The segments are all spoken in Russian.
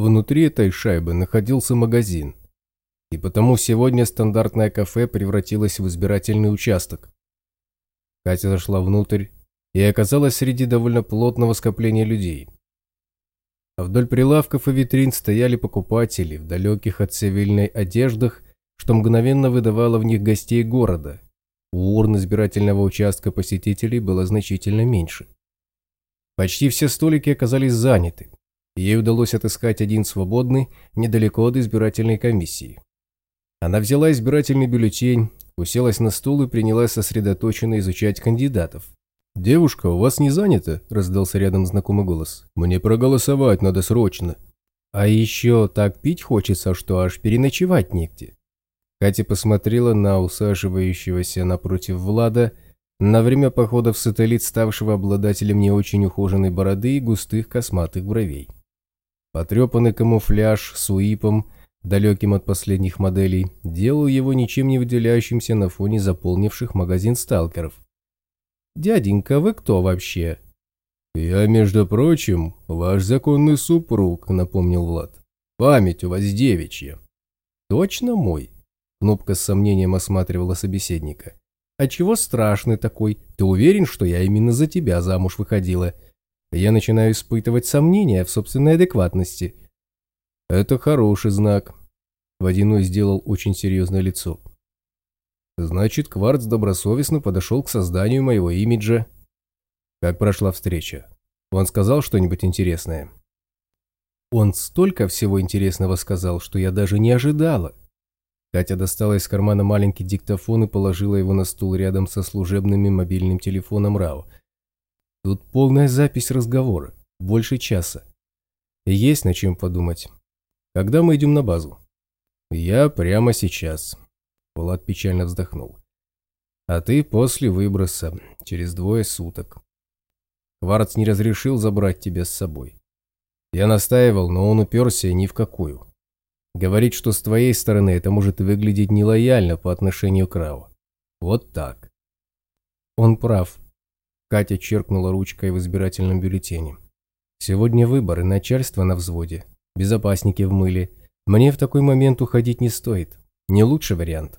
Внутри этой шайбы находился магазин. И потому сегодня стандартное кафе превратилось в избирательный участок. Катя зашла внутрь и оказалась среди довольно плотного скопления людей. А вдоль прилавков и витрин стояли покупатели в далеких от цивильной одеждах, что мгновенно выдавало в них гостей города. У урн избирательного участка посетителей было значительно меньше. Почти все столики оказались заняты. Ей удалось отыскать один свободный недалеко от избирательной комиссии. Она взяла избирательный бюллетень, уселась на стул и принялась сосредоточенно изучать кандидатов. «Девушка, у вас не занято?» – раздался рядом знакомый голос. «Мне проголосовать надо срочно». «А еще так пить хочется, что аж переночевать негде». Катя посмотрела на усаживающегося напротив Влада, на время похода в сателлит, ставшего обладателем не очень ухоженной бороды и густых косматых бровей. Потрепанный камуфляж с уипом – далеким от последних моделей, делал его ничем не выделяющимся на фоне заполнивших магазин сталкеров. «Дяденька, вы кто вообще?» «Я, между прочим, ваш законный супруг», — напомнил Влад. «Память у вас девичья». «Точно мой?» — Кнопка с сомнением осматривала собеседника. «А чего страшный такой? Ты уверен, что я именно за тебя замуж выходила?» Я начинаю испытывать сомнения в собственной адекватности. «Это хороший знак». Водяной сделал очень серьезное лицо. «Значит, Кварц добросовестно подошел к созданию моего имиджа». Как прошла встреча? Он сказал что-нибудь интересное? Он столько всего интересного сказал, что я даже не ожидала. Катя достала из кармана маленький диктофон и положила его на стул рядом со служебным мобильным телефоном РАО. Тут полная запись разговора, больше часа. Есть над чем подумать. Когда мы идем на базу? Я прямо сейчас. Влад печально вздохнул. А ты после выброса, через двое суток. Кварц не разрешил забрать тебя с собой. Я настаивал, но он уперся ни в какую. Говорит, что с твоей стороны это может выглядеть нелояльно по отношению к Рау. Вот так. Он прав. Катя черкнула ручкой в избирательном бюллетене. Сегодня выборы, начальство на взводе безопасники в мыле. Мне в такой момент уходить не стоит. Не лучший вариант.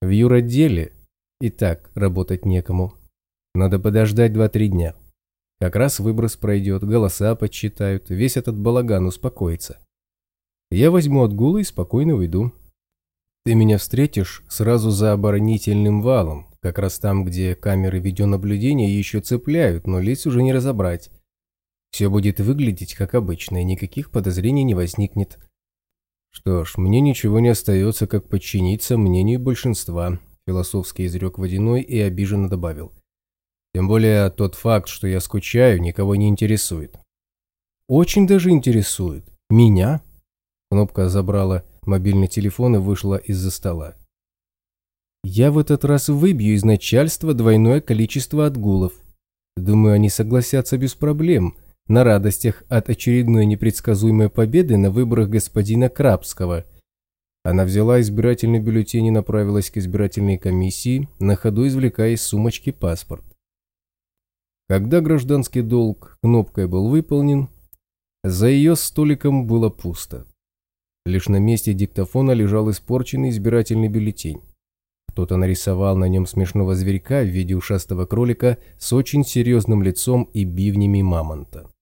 В юротделе и так работать некому. Надо подождать 2-3 дня. Как раз выброс пройдет, голоса подсчитают, весь этот балаган успокоится. Я возьму отгулы и спокойно уйду. Ты меня встретишь сразу за оборонительным валом, как раз там, где камеры видеонаблюдения еще цепляют, но лиц уже не разобрать. Все будет выглядеть как обычно, и никаких подозрений не возникнет. Что ж, мне ничего не остается, как подчиниться мнению большинства, философски изрек Водяной и обиженно добавил. Тем более тот факт, что я скучаю, никого не интересует. Очень даже интересует. Меня? Кнопка забрала мобильный телефон и вышла из-за стола. Я в этот раз выбью из начальства двойное количество отгулов. Думаю, они согласятся без проблем, на радостях от очередной непредсказуемой победы на выборах господина Крабского. Она взяла избирательный бюллетень и направилась к избирательной комиссии, на ходу извлекая из сумочки паспорт. Когда гражданский долг кнопкой был выполнен, за ее столиком было пусто. Лишь на месте диктофона лежал испорченный избирательный бюллетень. Кто-то нарисовал на нем смешного зверька в виде ушастого кролика с очень серьезным лицом и бивнями мамонта.